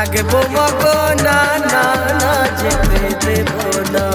থাকবো মগো না না না যেতে দেব না